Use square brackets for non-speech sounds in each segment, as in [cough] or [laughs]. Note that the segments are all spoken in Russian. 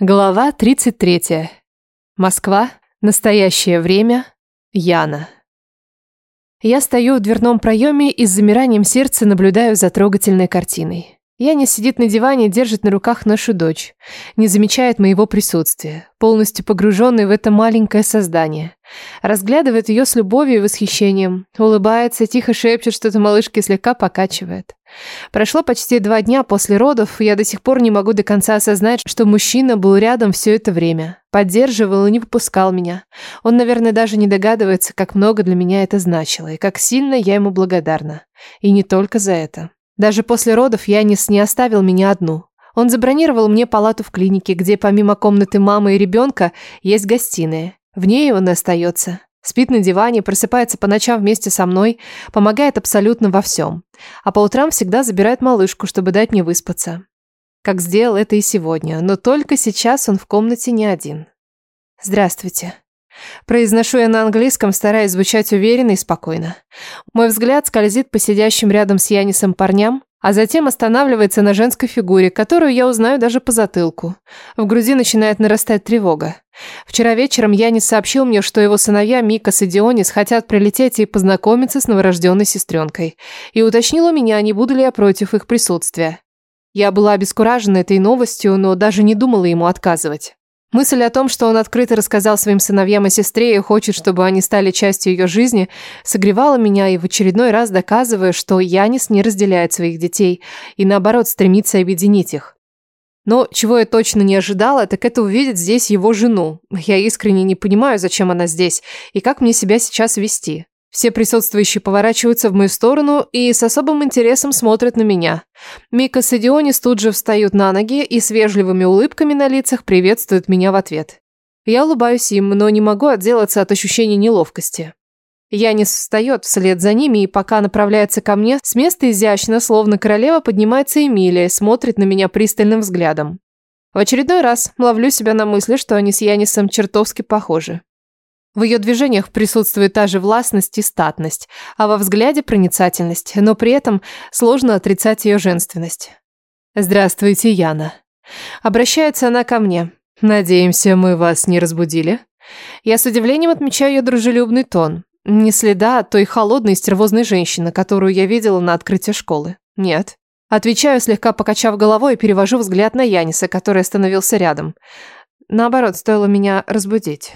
Глава 33. Москва. Настоящее время. Яна. Я стою в дверном проеме и с замиранием сердца наблюдаю за трогательной картиной. Яня сидит на диване держит на руках нашу дочь. Не замечает моего присутствия, полностью погруженный в это маленькое создание. Разглядывает ее с любовью и восхищением. Улыбается, тихо шепчет что-то малышке слегка покачивает. Прошло почти два дня после родов, и я до сих пор не могу до конца осознать, что мужчина был рядом все это время. Поддерживал и не попускал меня. Он, наверное, даже не догадывается, как много для меня это значило, и как сильно я ему благодарна. И не только за это. Даже после родов Янис не оставил меня одну. Он забронировал мне палату в клинике, где помимо комнаты мамы и ребенка есть гостиная. В ней он и остается. Спит на диване, просыпается по ночам вместе со мной, помогает абсолютно во всем. А по утрам всегда забирает малышку, чтобы дать мне выспаться. Как сделал это и сегодня, но только сейчас он в комнате не один. «Здравствуйте», Произношу я на английском, стараясь звучать уверенно и спокойно. Мой взгляд скользит по сидящим рядом с Янисом парням, а затем останавливается на женской фигуре, которую я узнаю даже по затылку. В груди начинает нарастать тревога. Вчера вечером Янис сообщил мне, что его сыновья Микас и Дионис хотят прилететь и познакомиться с новорожденной сестренкой. И уточнил у меня, не буду ли я против их присутствия. Я была обескуражена этой новостью, но даже не думала ему отказывать. Мысль о том, что он открыто рассказал своим сыновьям о сестре и хочет, чтобы они стали частью ее жизни, согревала меня и в очередной раз доказывая, что Янис не разделяет своих детей и наоборот стремится объединить их. Но чего я точно не ожидала, так это увидеть здесь его жену. Я искренне не понимаю, зачем она здесь и как мне себя сейчас вести. Все присутствующие поворачиваются в мою сторону и с особым интересом смотрят на меня. Мика и Дионис тут же встают на ноги и с вежливыми улыбками на лицах приветствуют меня в ответ. Я улыбаюсь им, но не могу отделаться от ощущения неловкости. Янис встает вслед за ними и пока направляется ко мне, с места изящно, словно королева, поднимается Эмилия, смотрит на меня пристальным взглядом. В очередной раз ловлю себя на мысли, что они с Янисом чертовски похожи. В ее движениях присутствует та же властность и статность, а во взгляде проницательность, но при этом сложно отрицать ее женственность. «Здравствуйте, Яна». Обращается она ко мне. «Надеемся, мы вас не разбудили?» Я с удивлением отмечаю ее дружелюбный тон. Не следа той холодной стервозной женщины, которую я видела на открытии школы. Нет. Отвечаю, слегка покачав головой и перевожу взгляд на Яниса, который остановился рядом. Наоборот, стоило меня разбудить.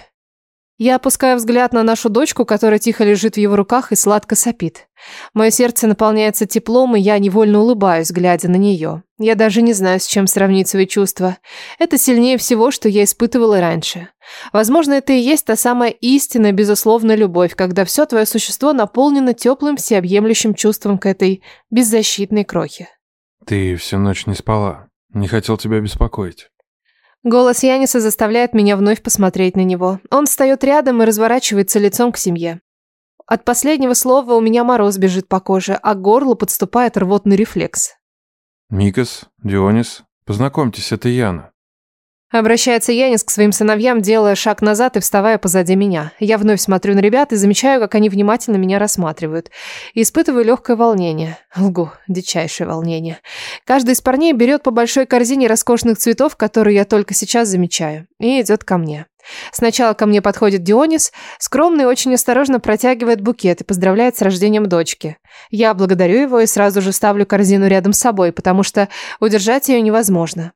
Я опускаю взгляд на нашу дочку, которая тихо лежит в его руках и сладко сопит. Мое сердце наполняется теплом, и я невольно улыбаюсь, глядя на нее. Я даже не знаю, с чем сравнить свои чувства. Это сильнее всего, что я испытывала раньше. Возможно, это и есть та самая истинная, безусловная любовь, когда все твое существо наполнено теплым, всеобъемлющим чувством к этой беззащитной крохе. Ты всю ночь не спала. Не хотел тебя беспокоить. Голос Яниса заставляет меня вновь посмотреть на него. Он встает рядом и разворачивается лицом к семье. От последнего слова у меня мороз бежит по коже, а к горлу подступает рвотный рефлекс. Микас, Дионис, познакомьтесь, это Яна. Обращается Янис к своим сыновьям, делая шаг назад и вставая позади меня. Я вновь смотрю на ребят и замечаю, как они внимательно меня рассматривают. И испытываю легкое волнение. Лгу, дичайшее волнение. Каждый из парней берет по большой корзине роскошных цветов, которые я только сейчас замечаю, и идет ко мне. Сначала ко мне подходит Дионис, скромный очень осторожно протягивает букет и поздравляет с рождением дочки. Я благодарю его и сразу же ставлю корзину рядом с собой, потому что удержать ее невозможно.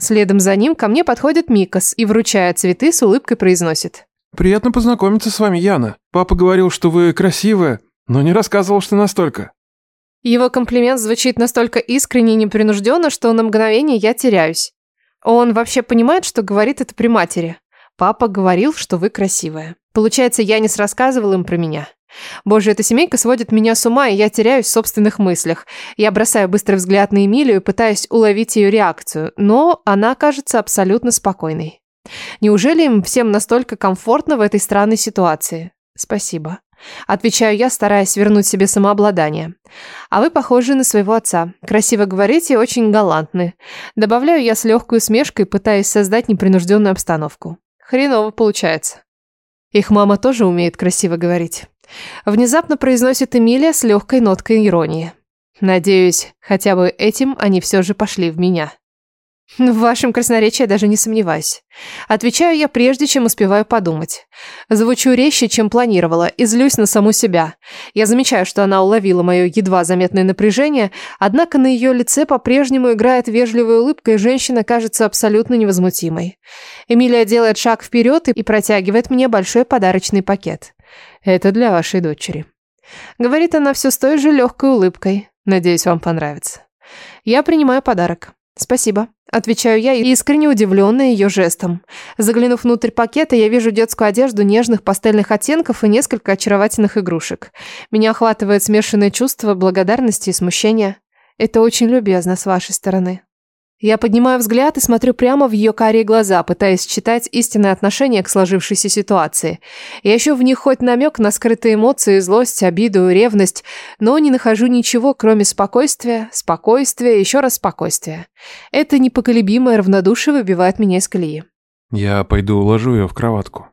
Следом за ним ко мне подходит Микас и, вручая цветы, с улыбкой произносит. «Приятно познакомиться с вами, Яна. Папа говорил, что вы красивая, но не рассказывал, что настолько». Его комплимент звучит настолько искренне и непринужденно, что на мгновение я теряюсь. Он вообще понимает, что говорит это при матери? Папа говорил, что вы красивая. Получается, Янис рассказывал им про меня. Боже, эта семейка сводит меня с ума, и я теряюсь в собственных мыслях. Я бросаю быстрый взгляд на Эмилию, пытаясь уловить ее реакцию, но она кажется абсолютно спокойной. Неужели им всем настолько комфортно в этой странной ситуации? Спасибо. Отвечаю я, стараясь вернуть себе самообладание. А вы похожи на своего отца. Красиво говорите и очень галантны. Добавляю я с легкой усмешкой, пытаясь создать непринужденную обстановку. Хреново получается. Их мама тоже умеет красиво говорить. Внезапно произносит Эмилия с легкой ноткой иронии. Надеюсь, хотя бы этим они все же пошли в меня. В вашем красноречии я даже не сомневаюсь. Отвечаю я прежде, чем успеваю подумать. Звучу резче, чем планировала, и злюсь на саму себя. Я замечаю, что она уловила мое едва заметное напряжение, однако на ее лице по-прежнему играет вежливая улыбка, и женщина кажется абсолютно невозмутимой. Эмилия делает шаг вперед и протягивает мне большой подарочный пакет. «Это для вашей дочери». Говорит она все с той же легкой улыбкой. Надеюсь, вам понравится. Я принимаю подарок. Спасибо. Отвечаю я, искренне удивленная ее жестом. Заглянув внутрь пакета, я вижу детскую одежду нежных пастельных оттенков и несколько очаровательных игрушек. Меня охватывает смешанное чувство благодарности и смущения. Это очень любезно с вашей стороны. Я поднимаю взгляд и смотрю прямо в ее карие глаза, пытаясь читать истинное отношение к сложившейся ситуации. Я ищу в них хоть намек на скрытые эмоции, злость, обиду, ревность, но не нахожу ничего, кроме спокойствия, спокойствия, еще раз спокойствия. Это непоколебимое равнодушие выбивает меня из колеи. Я пойду уложу ее в кроватку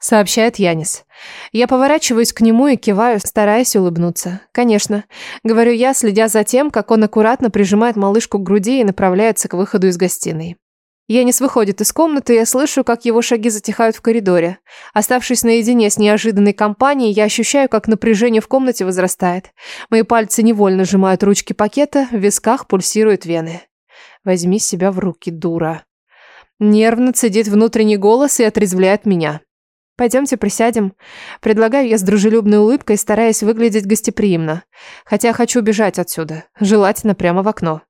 сообщает Янис. Я поворачиваюсь к нему и киваю, стараясь улыбнуться. Конечно, говорю я, следя за тем, как он аккуратно прижимает малышку к груди и направляется к выходу из гостиной. Янис выходит из комнаты, и я слышу, как его шаги затихают в коридоре. Оставшись наедине с неожиданной компанией, я ощущаю, как напряжение в комнате возрастает. Мои пальцы невольно сжимают ручки пакета, в висках пульсируют вены. Возьми себя в руки, дура. Нервно цедит внутренний голос и отрезвляет меня. Пойдемте присядем. Предлагаю я с дружелюбной улыбкой, стараясь выглядеть гостеприимно. Хотя хочу бежать отсюда. Желательно прямо в окно.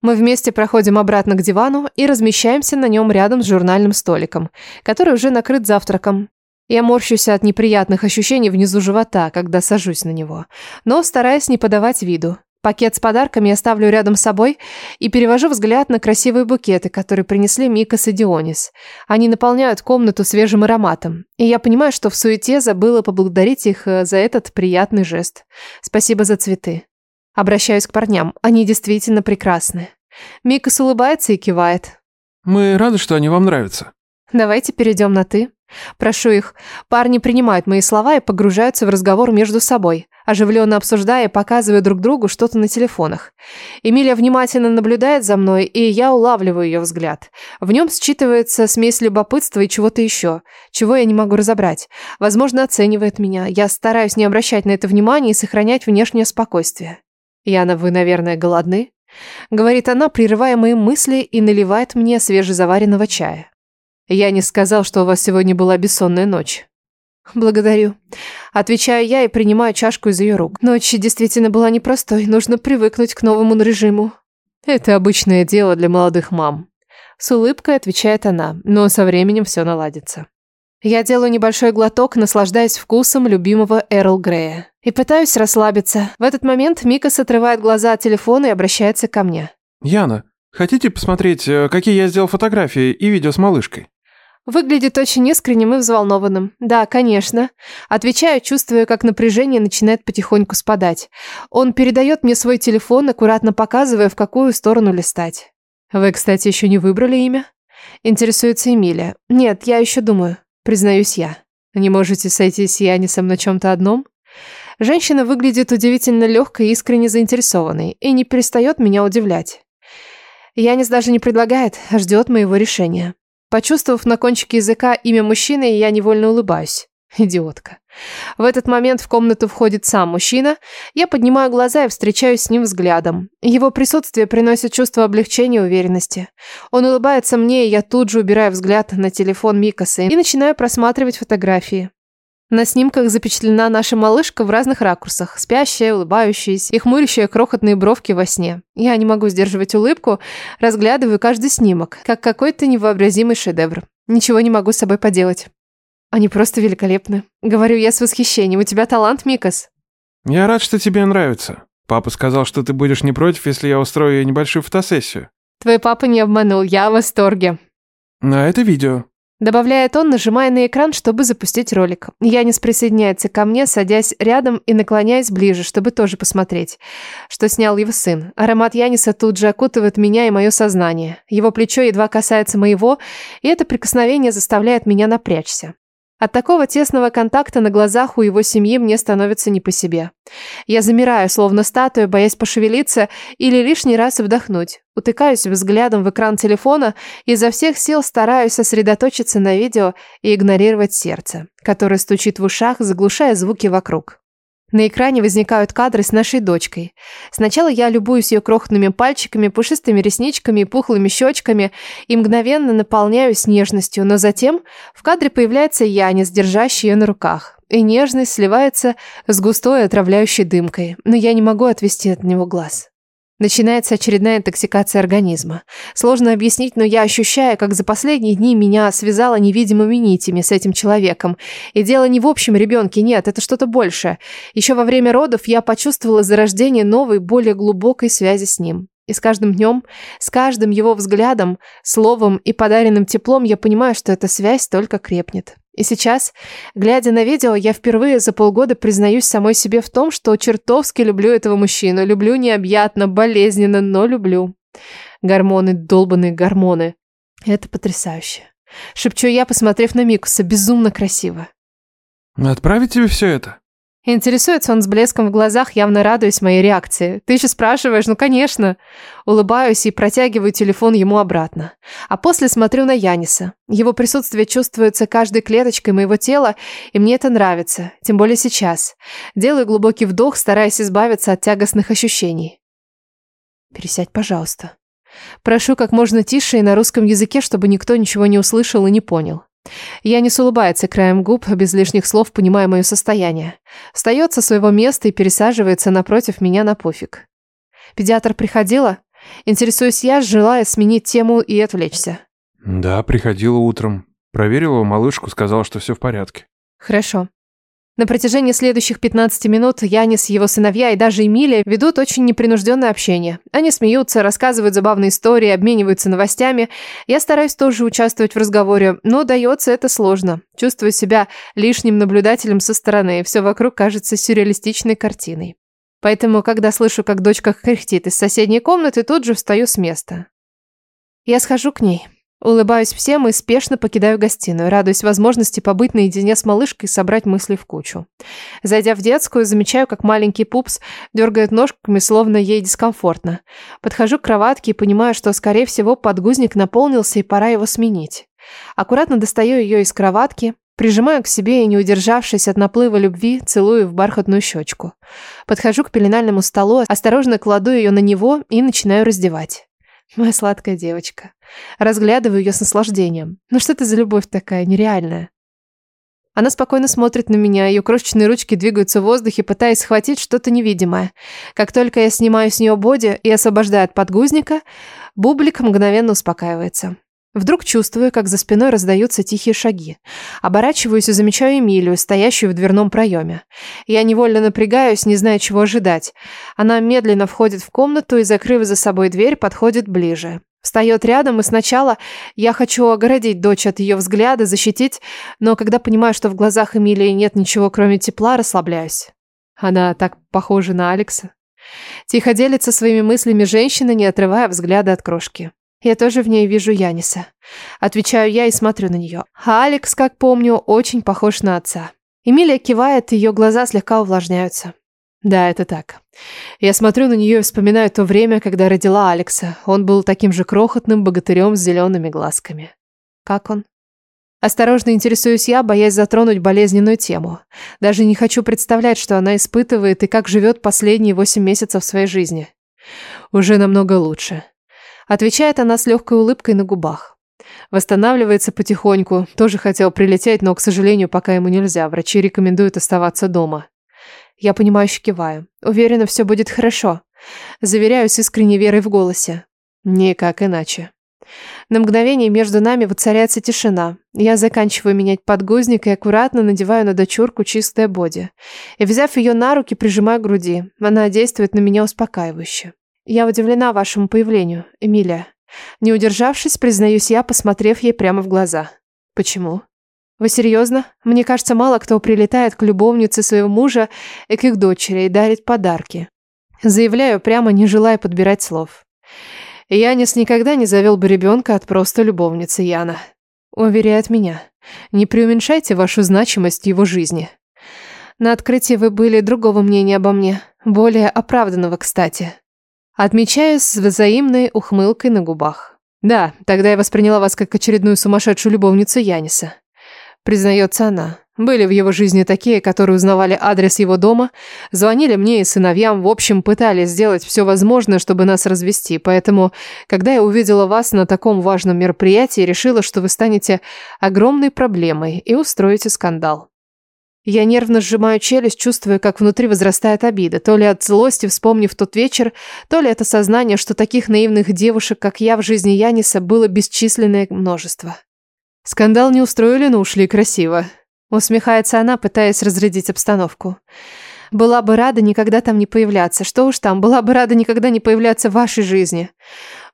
Мы вместе проходим обратно к дивану и размещаемся на нем рядом с журнальным столиком, который уже накрыт завтраком. Я морщусь от неприятных ощущений внизу живота, когда сажусь на него, но стараюсь не подавать виду. Пакет с подарками я ставлю рядом с собой и перевожу взгляд на красивые букеты, которые принесли Микас и Дионис. Они наполняют комнату свежим ароматом, и я понимаю, что в суете забыла поблагодарить их э, за этот приятный жест. Спасибо за цветы. Обращаюсь к парням, они действительно прекрасны. Микас улыбается и кивает. Мы рады, что они вам нравятся. Давайте перейдем на «ты». Прошу их. Парни принимают мои слова и погружаются в разговор между собой, оживленно обсуждая и показывая друг другу что-то на телефонах. Эмилия внимательно наблюдает за мной, и я улавливаю ее взгляд. В нем считывается смесь любопытства и чего-то еще, чего я не могу разобрать. Возможно, оценивает меня. Я стараюсь не обращать на это внимания и сохранять внешнее спокойствие. «Яна, вы, наверное, голодны?» Говорит она, прерывая мои мысли и наливает мне свежезаваренного чая. Я не сказал, что у вас сегодня была бессонная ночь. Благодарю. Отвечаю я и принимаю чашку из ее рук. Ночь действительно была непростой, нужно привыкнуть к новому режиму. Это обычное дело для молодых мам. С улыбкой отвечает она, но со временем все наладится. Я делаю небольшой глоток, наслаждаясь вкусом любимого Эрл Грея. И пытаюсь расслабиться. В этот момент Мика отрывает глаза от телефона и обращается ко мне. «Яна, хотите посмотреть, э, какие я сделал фотографии и видео с малышкой?» Выглядит очень искренним и взволнованным. Да, конечно. Отвечаю, чувствуя, как напряжение начинает потихоньку спадать. Он передает мне свой телефон, аккуратно показывая, в какую сторону листать. Вы, кстати, еще не выбрали имя? Интересуется Эмилия. Нет, я еще думаю. Признаюсь я. Не можете сойтись с Янисом на чем-то одном? Женщина выглядит удивительно легкой и искренне заинтересованной, и не перестает меня удивлять. Янис даже не предлагает, а ждет моего решения. Почувствовав на кончике языка имя мужчины, я невольно улыбаюсь. Идиотка. В этот момент в комнату входит сам мужчина. Я поднимаю глаза и встречаюсь с ним взглядом. Его присутствие приносит чувство облегчения и уверенности. Он улыбается мне, и я тут же убираю взгляд на телефон Микасы и начинаю просматривать фотографии. На снимках запечатлена наша малышка в разных ракурсах, спящая, улыбающаяся и хмурящая крохотные бровки во сне. Я не могу сдерживать улыбку, разглядываю каждый снимок, как какой-то невообразимый шедевр. Ничего не могу с собой поделать. Они просто великолепны. Говорю я с восхищением. У тебя талант, Микас. Я рад, что тебе нравится. Папа сказал, что ты будешь не против, если я устрою небольшую фотосессию. Твой папа не обманул, я в восторге. На это видео. Добавляет он, нажимая на экран, чтобы запустить ролик. Янис присоединяется ко мне, садясь рядом и наклоняясь ближе, чтобы тоже посмотреть, что снял его сын. Аромат Яниса тут же окутывает меня и мое сознание. Его плечо едва касается моего, и это прикосновение заставляет меня напрячься. От такого тесного контакта на глазах у его семьи мне становится не по себе. Я замираю, словно статуя, боясь пошевелиться или лишний раз вдохнуть. Утыкаюсь взглядом в экран телефона и изо всех сил стараюсь сосредоточиться на видео и игнорировать сердце, которое стучит в ушах, заглушая звуки вокруг. На экране возникают кадры с нашей дочкой. Сначала я любуюсь ее крохотными пальчиками, пушистыми ресничками и пухлыми щечками и мгновенно наполняюсь нежностью, но затем в кадре появляется Янис, держащий ее на руках. И нежность сливается с густой отравляющей дымкой, но я не могу отвести от него глаз. Начинается очередная интоксикация организма. Сложно объяснить, но я ощущаю, как за последние дни меня связало невидимыми нитями с этим человеком. И дело не в общем ребенке, нет, это что-то большее. Еще во время родов я почувствовала зарождение новой, более глубокой связи с ним. И с каждым днем, с каждым его взглядом, словом и подаренным теплом я понимаю, что эта связь только крепнет. И сейчас, глядя на видео, я впервые за полгода признаюсь самой себе в том, что чертовски люблю этого мужчину. Люблю необъятно, болезненно, но люблю. Гормоны, долбанные гормоны. Это потрясающе. Шепчу я, посмотрев на Микуса. Безумно красиво. Отправить тебе все это? Интересуется он с блеском в глазах, явно радуясь моей реакции. Ты еще спрашиваешь? Ну, конечно. Улыбаюсь и протягиваю телефон ему обратно. А после смотрю на Яниса. Его присутствие чувствуется каждой клеточкой моего тела, и мне это нравится, тем более сейчас. Делаю глубокий вдох, стараясь избавиться от тягостных ощущений. Пересядь, пожалуйста. Прошу как можно тише и на русском языке, чтобы никто ничего не услышал и не понял. Янис улыбается краем губ, без лишних слов понимая мое состояние. Встает со своего места и пересаживается напротив меня на пофиг. Педиатр приходила? Интересуюсь я, желая сменить тему и отвлечься. Да, приходила утром. Проверила малышку, сказала, что все в порядке. Хорошо. На протяжении следующих 15 минут Янис, его сыновья и даже Эмилия ведут очень непринужденное общение. Они смеются, рассказывают забавные истории, обмениваются новостями. Я стараюсь тоже участвовать в разговоре, но дается это сложно. Чувствую себя лишним наблюдателем со стороны, и все вокруг кажется сюрреалистичной картиной. Поэтому, когда слышу, как дочка кряхтит из соседней комнаты, тут же встаю с места. Я схожу к ней. Улыбаюсь всем и спешно покидаю гостиную, радуясь возможности побыть наедине с малышкой и собрать мысли в кучу. Зайдя в детскую, замечаю, как маленький пупс дергает ножками, словно ей дискомфортно. Подхожу к кроватке и понимаю, что, скорее всего, подгузник наполнился и пора его сменить. Аккуратно достаю ее из кроватки, прижимаю к себе и, не удержавшись от наплыва любви, целую в бархатную щечку. Подхожу к пеленальному столу, осторожно кладу ее на него и начинаю раздевать. [laughs] Моя сладкая девочка. Разглядываю ее с наслаждением. Ну что ты за любовь такая нереальная? Она спокойно смотрит на меня, ее крошечные ручки двигаются в воздухе, пытаясь схватить что-то невидимое. Как только я снимаю с нее боди и освобождаю от подгузника, бублик мгновенно успокаивается. Вдруг чувствую, как за спиной раздаются тихие шаги. Оборачиваюсь и замечаю Эмилию, стоящую в дверном проеме. Я невольно напрягаюсь, не зная, чего ожидать. Она медленно входит в комнату и, закрыв за собой дверь, подходит ближе. Встает рядом, и сначала я хочу огородить дочь от ее взгляда, защитить, но когда понимаю, что в глазах Эмилии нет ничего, кроме тепла, расслабляюсь. Она так похожа на Алекса. Тихо делится своими мыслями женщина, не отрывая взгляда от крошки. Я тоже в ней вижу Яниса. Отвечаю я и смотрю на нее. А Алекс, как помню, очень похож на отца. Эмилия кивает, ее глаза слегка увлажняются. Да, это так. Я смотрю на нее и вспоминаю то время, когда родила Алекса. Он был таким же крохотным богатырем с зелеными глазками. Как он? Осторожно интересуюсь я, боясь затронуть болезненную тему. Даже не хочу представлять, что она испытывает и как живет последние восемь месяцев своей жизни. Уже намного лучше. Отвечает она с легкой улыбкой на губах. Восстанавливается потихоньку. Тоже хотел прилететь, но, к сожалению, пока ему нельзя. Врачи рекомендуют оставаться дома. Я понимающе киваю. Уверена, все будет хорошо. Заверяю с искренней верой в голосе. Никак иначе. На мгновение между нами воцаряется тишина. Я заканчиваю менять подгузник и аккуратно надеваю на дочурку чистое боди. И, взяв ее на руки, прижимаю к груди. Она действует на меня успокаивающе. Я удивлена вашему появлению, Эмилия. Не удержавшись, признаюсь я, посмотрев ей прямо в глаза. Почему? Вы серьезно? Мне кажется, мало кто прилетает к любовнице своего мужа и к их дочери и дарит подарки. Заявляю, прямо не желая подбирать слов. Янис никогда не завел бы ребенка от просто любовницы Яна. Уверяет меня. Не преуменьшайте вашу значимость его жизни. На открытии вы были другого мнения обо мне, более оправданного, кстати. Отмечаю с взаимной ухмылкой на губах. Да, тогда я восприняла вас как очередную сумасшедшую любовницу Яниса. Признается она. Были в его жизни такие, которые узнавали адрес его дома, звонили мне и сыновьям, в общем, пытались сделать все возможное, чтобы нас развести. Поэтому, когда я увидела вас на таком важном мероприятии, решила, что вы станете огромной проблемой и устроите скандал. Я нервно сжимаю челюсть, чувствуя, как внутри возрастает обида, то ли от злости, вспомнив тот вечер, то ли это сознание, что таких наивных девушек, как я, в жизни Яниса было бесчисленное множество. Скандал не устроили, но ушли красиво. Усмехается она, пытаясь разрядить обстановку. Была бы рада никогда там не появляться. Что уж там, была бы рада никогда не появляться в вашей жизни.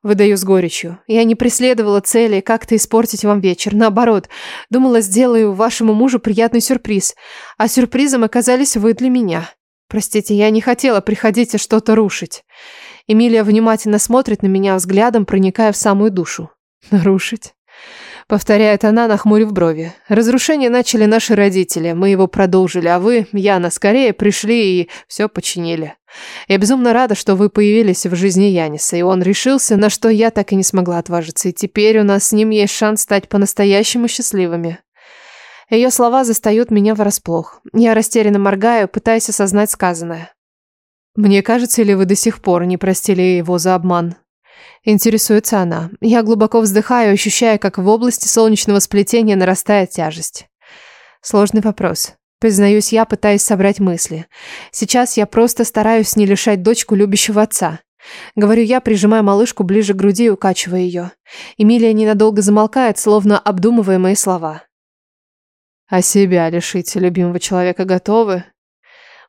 Выдаю с горечью. Я не преследовала цели как-то испортить вам вечер. Наоборот, думала, сделаю вашему мужу приятный сюрприз. А сюрпризом оказались вы для меня. Простите, я не хотела приходить и что-то рушить. Эмилия внимательно смотрит на меня взглядом, проникая в самую душу. Нарушить? Повторяет она, нахмурив брови. Разрушение начали наши родители, мы его продолжили, а вы, Яна, скорее пришли и все починили. Я безумно рада, что вы появились в жизни Яниса, и он решился, на что я так и не смогла отважиться, и теперь у нас с ним есть шанс стать по-настоящему счастливыми. Ее слова застают меня врасплох. Я растерянно моргаю, пытаясь осознать сказанное. Мне кажется, или вы до сих пор не простили его за обман? Интересуется она. Я глубоко вздыхаю, ощущая, как в области солнечного сплетения нарастает тяжесть. Сложный вопрос. Признаюсь я, пытаясь собрать мысли. Сейчас я просто стараюсь не лишать дочку любящего отца. Говорю я, прижимая малышку ближе к груди и укачивая ее. Эмилия ненадолго замолкает, словно обдумывая мои слова. «А себя лишить любимого человека готовы?»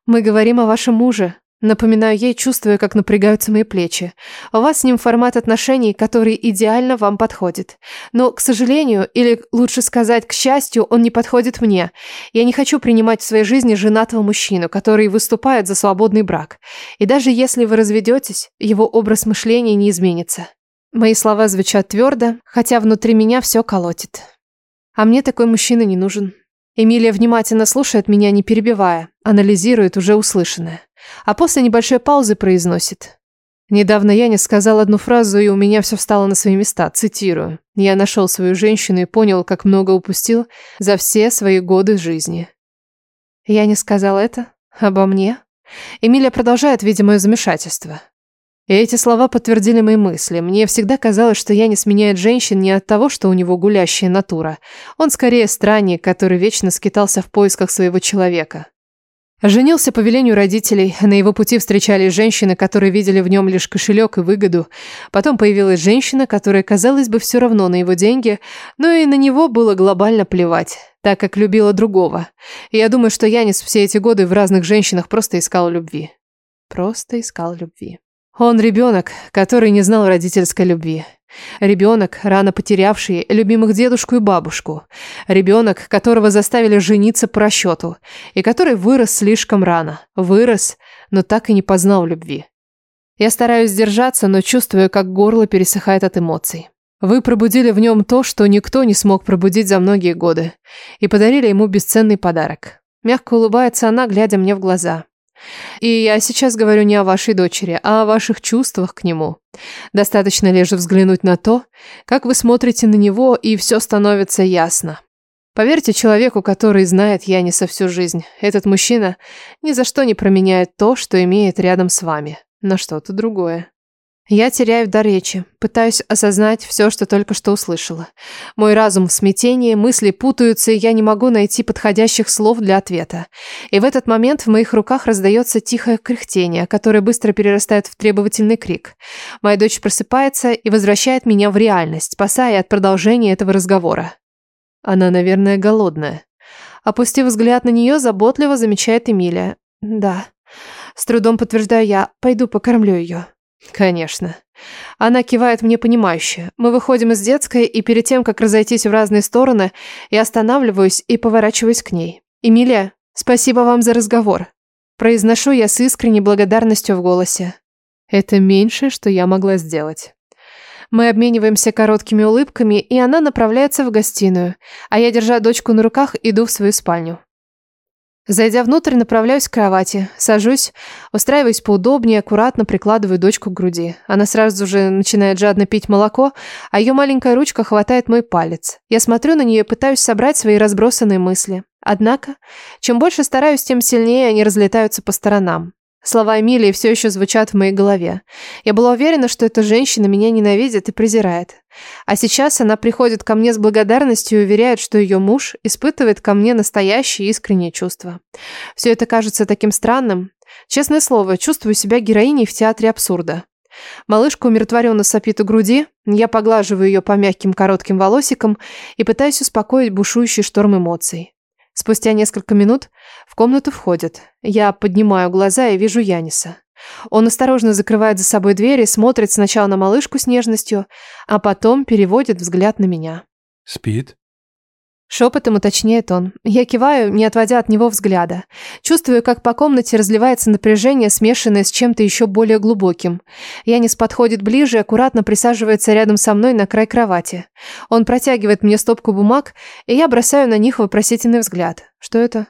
«Мы говорим о вашем муже», Напоминаю ей, чувствуя, как напрягаются мои плечи. У вас с ним формат отношений, который идеально вам подходит. Но, к сожалению, или лучше сказать, к счастью, он не подходит мне. Я не хочу принимать в своей жизни женатого мужчину, который выступает за свободный брак. И даже если вы разведетесь, его образ мышления не изменится. Мои слова звучат твердо, хотя внутри меня все колотит. А мне такой мужчина не нужен. Эмилия внимательно слушает меня, не перебивая, анализирует уже услышанное а после небольшой паузы произносит. Недавно Яня сказал одну фразу, и у меня все встало на свои места. Цитирую. «Я нашел свою женщину и понял, как много упустил за все свои годы жизни». Я не сказал это? Обо мне? Эмилия продолжает, видимо, мое замешательство. И эти слова подтвердили мои мысли. Мне всегда казалось, что я не сменяет женщин не от того, что у него гулящая натура. Он скорее странник, который вечно скитался в поисках своего человека. Женился по велению родителей, на его пути встречались женщины, которые видели в нем лишь кошелек и выгоду. Потом появилась женщина, которая, казалось бы, все равно на его деньги, но и на него было глобально плевать, так как любила другого. И я думаю, что Янис все эти годы в разных женщинах просто искал любви. Просто искал любви. Он ребенок, который не знал родительской любви. Ребенок, рано потерявший любимых дедушку и бабушку. Ребенок, которого заставили жениться по расчету. И который вырос слишком рано. Вырос, но так и не познал любви. Я стараюсь сдержаться, но чувствую, как горло пересыхает от эмоций. Вы пробудили в нем то, что никто не смог пробудить за многие годы. И подарили ему бесценный подарок. Мягко улыбается она, глядя мне в глаза. И я сейчас говорю не о вашей дочери, а о ваших чувствах к нему. Достаточно лишь взглянуть на то, как вы смотрите на него, и все становится ясно. Поверьте человеку, который знает Яниса всю жизнь, этот мужчина ни за что не променяет то, что имеет рядом с вами, на что-то другое. Я теряю дар речи, пытаюсь осознать все, что только что услышала. Мой разум в смятении, мысли путаются, и я не могу найти подходящих слов для ответа. И в этот момент в моих руках раздается тихое кряхтение, которое быстро перерастает в требовательный крик. Моя дочь просыпается и возвращает меня в реальность, спасая от продолжения этого разговора. Она, наверное, голодная. Опустив взгляд на нее, заботливо замечает Эмилия. «Да». С трудом подтверждаю я, пойду покормлю ее. Конечно. Она кивает мне понимающе. Мы выходим из детской, и перед тем, как разойтись в разные стороны, я останавливаюсь и поворачиваюсь к ней. «Эмилия, спасибо вам за разговор». Произношу я с искренней благодарностью в голосе. Это меньшее, что я могла сделать. Мы обмениваемся короткими улыбками, и она направляется в гостиную, а я, держа дочку на руках, иду в свою спальню. Зайдя внутрь, направляюсь к кровати, сажусь, устраиваюсь поудобнее, аккуратно прикладываю дочку к груди. Она сразу же начинает жадно пить молоко, а ее маленькая ручка хватает мой палец. Я смотрю на нее и пытаюсь собрать свои разбросанные мысли. Однако, чем больше стараюсь, тем сильнее они разлетаются по сторонам. Слова Эмилии все еще звучат в моей голове. Я была уверена, что эта женщина меня ненавидит и презирает. А сейчас она приходит ко мне с благодарностью и уверяет, что ее муж испытывает ко мне настоящие искренние чувства. Все это кажется таким странным. Честное слово, чувствую себя героиней в театре абсурда. Малышка умиротворенно сопит у груди, я поглаживаю ее по мягким коротким волосикам и пытаюсь успокоить бушующий шторм эмоций. Спустя несколько минут в комнату входят. Я поднимаю глаза и вижу Яниса. Он осторожно закрывает за собой дверь и смотрит сначала на малышку с нежностью, а потом переводит взгляд на меня. «Спит?» Шепотом уточняет он. Я киваю, не отводя от него взгляда. Чувствую, как по комнате разливается напряжение, смешанное с чем-то еще более глубоким. Янис подходит ближе и аккуратно присаживается рядом со мной на край кровати. Он протягивает мне стопку бумаг, и я бросаю на них вопросительный взгляд. Что это?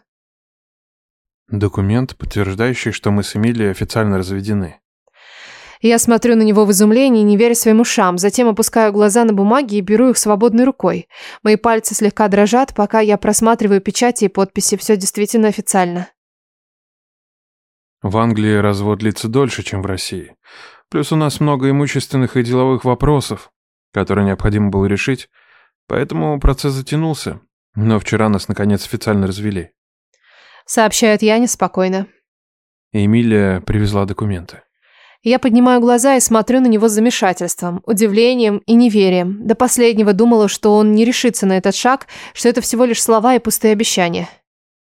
Документ, подтверждающий, что мы с Эмилией официально разведены. Я смотрю на него в изумлении, не веря своим ушам, затем опускаю глаза на бумаги и беру их свободной рукой. Мои пальцы слегка дрожат, пока я просматриваю печати и подписи. Все действительно официально. В Англии развод длится дольше, чем в России. Плюс у нас много имущественных и деловых вопросов, которые необходимо было решить, поэтому процесс затянулся. Но вчера нас, наконец, официально развели. Сообщает Яне спокойно. Эмилия привезла документы. Я поднимаю глаза и смотрю на него с замешательством, удивлением и неверием. До последнего думала, что он не решится на этот шаг, что это всего лишь слова и пустые обещания.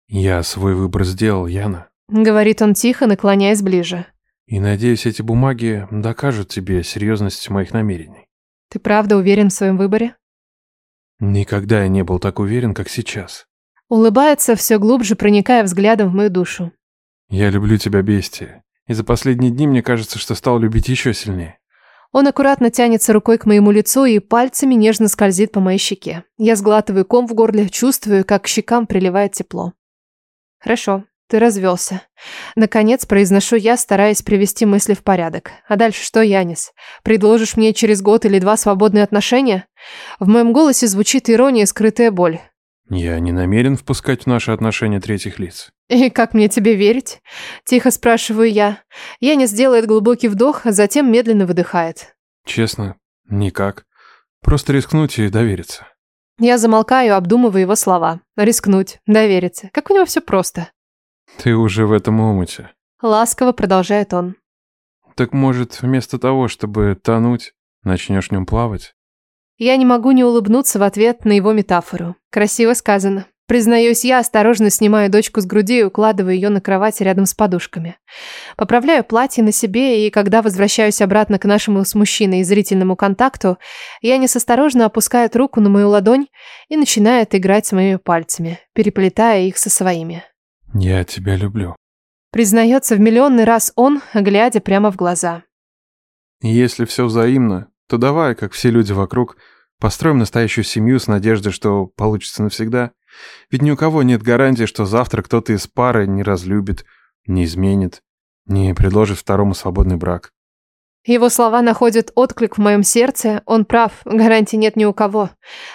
«Я свой выбор сделал, Яна», — говорит он тихо, наклоняясь ближе. «И надеюсь, эти бумаги докажут тебе серьезность моих намерений». «Ты правда уверен в своем выборе?» «Никогда я не был так уверен, как сейчас». Улыбается, все глубже проникая взглядом в мою душу. «Я люблю тебя, бестия. И за последние дни мне кажется, что стал любить еще сильнее. Он аккуратно тянется рукой к моему лицу и пальцами нежно скользит по моей щеке. Я сглатываю ком в горле, чувствую, как к щекам приливает тепло. Хорошо, ты развелся. Наконец произношу я, стараясь привести мысли в порядок. А дальше что, Янис? Предложишь мне через год или два свободные отношения? В моем голосе звучит ирония и скрытая боль. Я не намерен впускать в наши отношения третьих лиц. «И как мне тебе верить?» Тихо спрашиваю я. Янис делает глубокий вдох, а затем медленно выдыхает. «Честно, никак. Просто рискнуть и довериться». Я замолкаю, обдумывая его слова. Рискнуть, довериться. Как у него все просто. «Ты уже в этом омуте». Ласково продолжает он. «Так может, вместо того, чтобы тонуть, начнешь в нем плавать?» Я не могу не улыбнуться в ответ на его метафору. Красиво сказано. Признаюсь, я осторожно снимаю дочку с груди и укладываю ее на кровать рядом с подушками. Поправляю платье на себе, и когда возвращаюсь обратно к нашему с мужчиной зрительному контакту, я осторожно опускает руку на мою ладонь и начинает играть с моими пальцами, переплетая их со своими. «Я тебя люблю», признается в миллионный раз он, глядя прямо в глаза. «Если все взаимно, то давай, как все люди вокруг, построим настоящую семью с надеждой, что получится навсегда». Ведь ни у кого нет гарантии, что завтра кто-то из пары не разлюбит, не изменит, не предложит второму свободный брак. Его слова находят отклик в моем сердце. Он прав, гарантий нет ни у кого.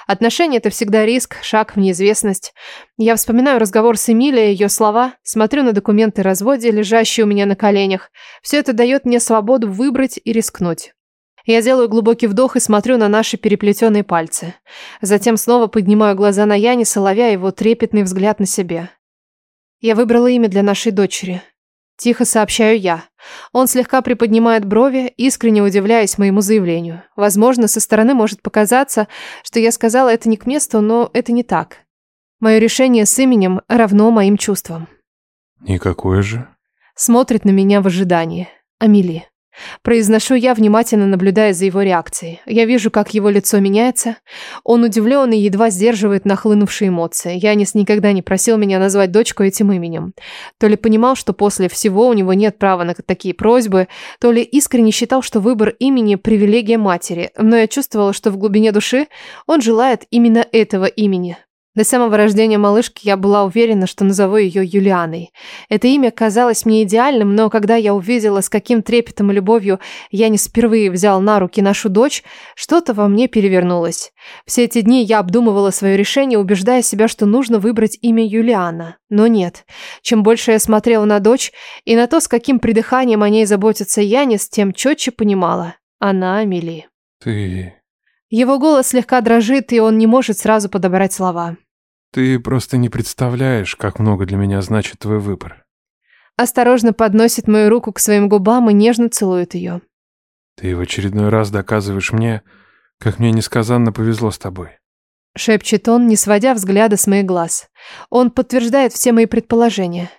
Отношения – это всегда риск, шаг в неизвестность. Я вспоминаю разговор с Эмилией, ее слова, смотрю на документы о разводе, лежащие у меня на коленях. Все это дает мне свободу выбрать и рискнуть. Я делаю глубокий вдох и смотрю на наши переплетенные пальцы. Затем снова поднимаю глаза на Яниса, ловя его трепетный взгляд на себе. Я выбрала имя для нашей дочери. Тихо сообщаю я. Он слегка приподнимает брови, искренне удивляясь моему заявлению. Возможно, со стороны может показаться, что я сказала это не к месту, но это не так. Мое решение с именем равно моим чувствам. И какое же? Смотрит на меня в ожидании. Амели. Произношу я, внимательно наблюдая за его реакцией. Я вижу, как его лицо меняется. Он удивлен и едва сдерживает нахлынувшие эмоции. Янис никогда не просил меня назвать дочку этим именем. То ли понимал, что после всего у него нет права на такие просьбы, то ли искренне считал, что выбор имени – привилегия матери. Но я чувствовала, что в глубине души он желает именно этого имени. До самого рождения малышки я была уверена, что назову ее Юлианой. Это имя казалось мне идеальным, но когда я увидела, с каким трепетом и любовью я не впервые взял на руки нашу дочь, что-то во мне перевернулось. Все эти дни я обдумывала свое решение, убеждая себя, что нужно выбрать имя Юлиана. Но нет. Чем больше я смотрела на дочь и на то, с каким придыханием о ней заботится Янис, тем четче понимала. Она Амели. Ты его голос слегка дрожит, и он не может сразу подобрать слова. Ты просто не представляешь, как много для меня значит твой выбор. Осторожно подносит мою руку к своим губам и нежно целует ее. Ты в очередной раз доказываешь мне, как мне несказанно повезло с тобой. Шепчет он, не сводя взгляда с моих глаз. Он подтверждает все мои предположения.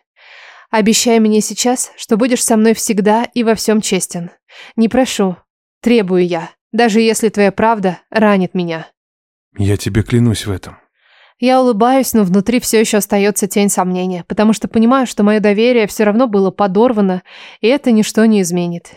Обещай мне сейчас, что будешь со мной всегда и во всем честен. Не прошу, требую я даже если твоя правда ранит меня. Я тебе клянусь в этом. Я улыбаюсь, но внутри все еще остается тень сомнения, потому что понимаю, что мое доверие все равно было подорвано, и это ничто не изменит.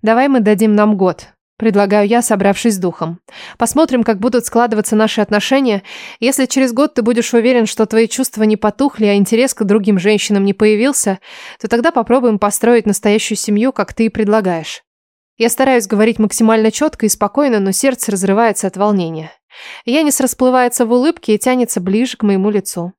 Давай мы дадим нам год, предлагаю я, собравшись с духом. Посмотрим, как будут складываться наши отношения. Если через год ты будешь уверен, что твои чувства не потухли, а интерес к другим женщинам не появился, то тогда попробуем построить настоящую семью, как ты и предлагаешь. Я стараюсь говорить максимально четко и спокойно, но сердце разрывается от волнения. Янис расплывается в улыбке и тянется ближе к моему лицу.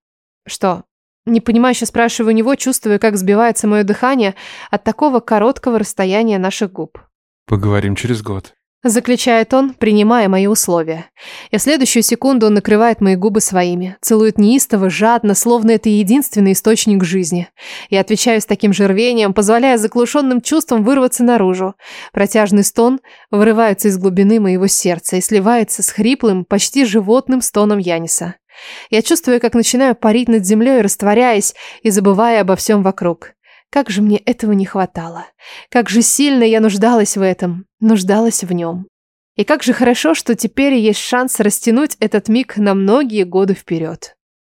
Что? Непонимающе спрашиваю у него, чувствуя, как сбивается мое дыхание от такого короткого расстояния наших губ. Поговорим через год. Заключает он, принимая мои условия. И в следующую секунду он накрывает мои губы своими, целует неистово, жадно, словно это единственный источник жизни. Я отвечаю с таким же рвением, позволяя заглушенным чувствам вырваться наружу. Протяжный стон вырывается из глубины моего сердца и сливается с хриплым, почти животным стоном Яниса. Я чувствую, как начинаю парить над землей, растворяясь и забывая обо всем вокруг. Как же мне этого не хватало. Как же сильно я нуждалась в этом, нуждалась в нем. И как же хорошо, что теперь есть шанс растянуть этот миг на многие годы вперед.